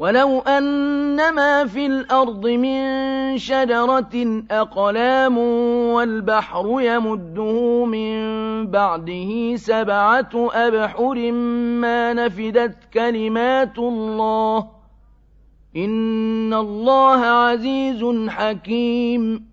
ولو أنما في الأرض من شجرة أقلام والبحر يمده من بعده سبعة أبحر ما نفدت كلمات الله إن الله عزيز حكيم